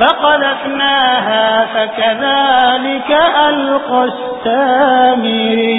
فقذفناها فكذلك ألقى السامي